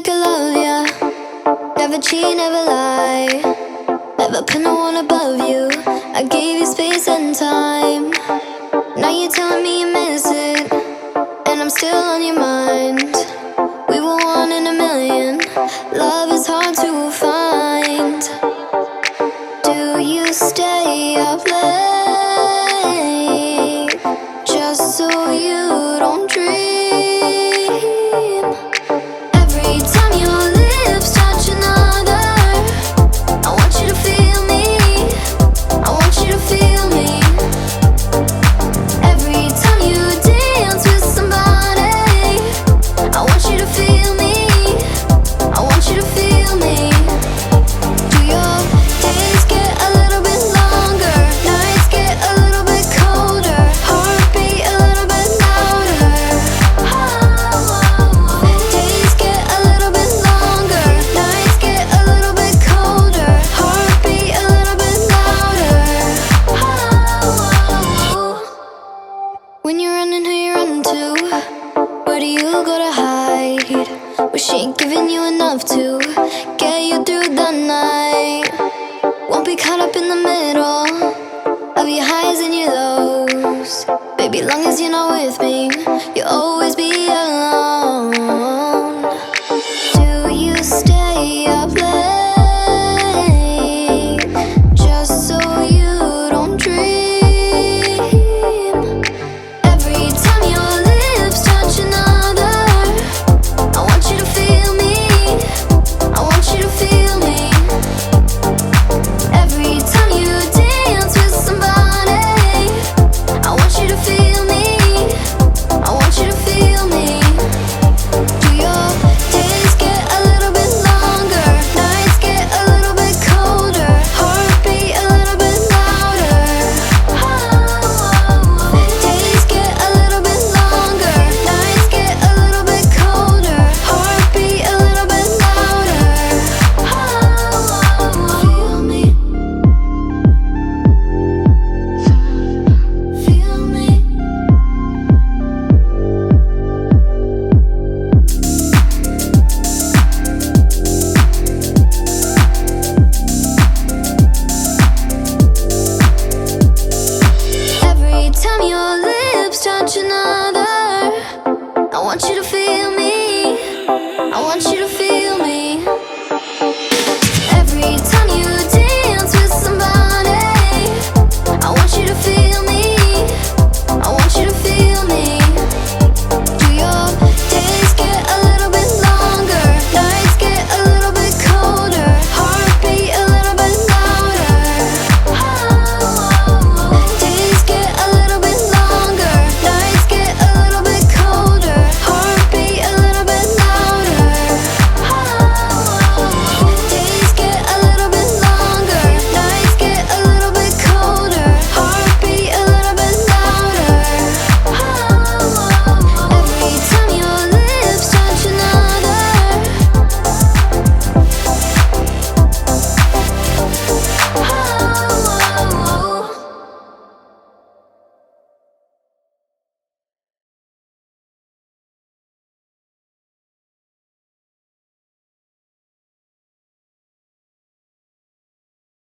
like I love ya. Never cheat, never lie. Never put no one above you. I gave you space and time. Ain't giving you enough to get you through the night. Tell me your lips touch another. I want you to feel me. I want you to feel.